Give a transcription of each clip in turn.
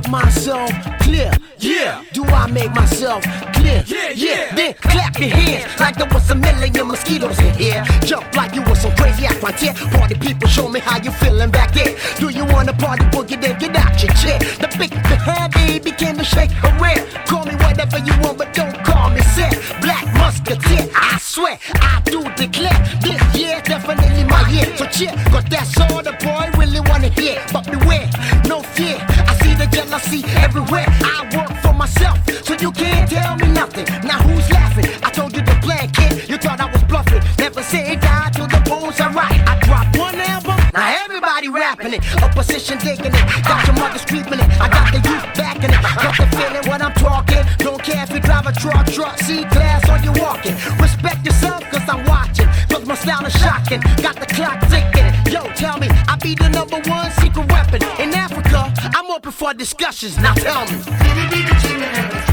make myself clear? Yeah. Do I make myself clear? Yeah, yeah. Then clap your hands like there was a million mosquitoes in here. Jump like you were some crazy act right. Party people, show me how you feeling back there. Do you wanna party boogie? Then get out your chair. The big the baby came to shake her. Call me whatever you want, but don't call me set. Black musketeer, I swear I do declare. This year definitely my year. So cheer, cause that's all the. Now who's laughing? I told you the plan, kid. You thought I was bluffing. Never say die till the bones are right. I dropped one album, now everybody rapping it. Opposition digging it. Got your mother screaming it. I got the youth backing it. Got the feeling when I'm talking. Don't care if you drive a truck, truck, see glass or you walking. Respect yourself, cause I'm watching. Cause my style is shocking. Got the clock ticking. Yo, tell me, I be the number one secret weapon. In Africa, I'm open for discussions. Now tell me.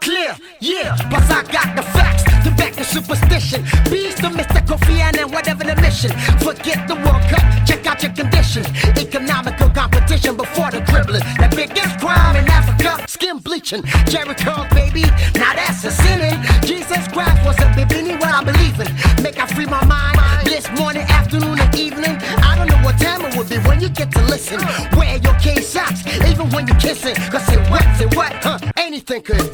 Clear? Yeah, plus I got the facts to back the superstition. Beast the mystical fear and whatever the mission. Forget the World Cup, check out your conditions. Economical competition before the dribbling. The biggest crime in Africa, skin bleaching. Jericho, baby, now that's a sinning. Jesus Christ was a bibini, what I believe in. Make I free my mind, this morning, afternoon, and evening. I don't know what time it would be when you get to listen. Wear your K socks, even when you're kissing. Cause it wet, it wet, huh? Anything could.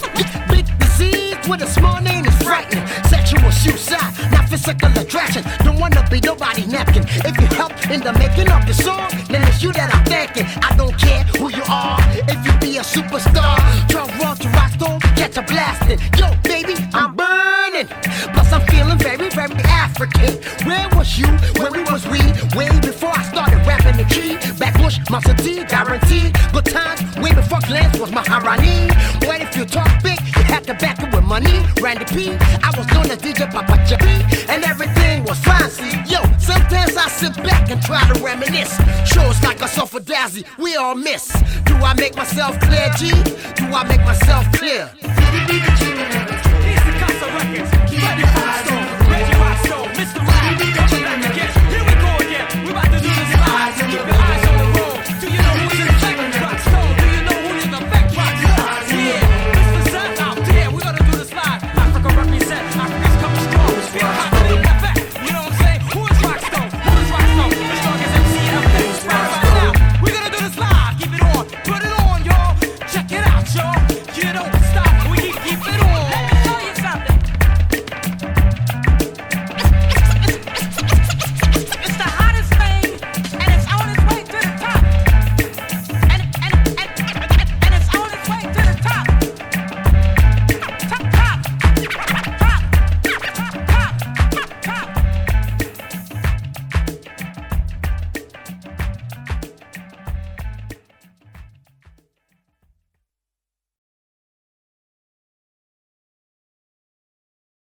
Not physical attraction. Don't wanna be nobody napkin. If you help in the making of the song, then it's you that I'm thanking. I don't care who you are. If you be a superstar, drop rock to rock storm, catch a blasting. Yo, baby, I'm burning. Plus, I'm feeling very, very African. Where was you when we was we? Way before I started rapping the key. Backbush, Monster D, guaranteed. Good times, way before Glance was Maharani. What if you talk big? You had to back it with money. Randy P, I was known as DJ Papa Jerry, Yo, sometimes I sit back and try to reminisce. Shows like a Sofa Dazzy, we all miss. Do I make myself clear, G? Do I make myself clear?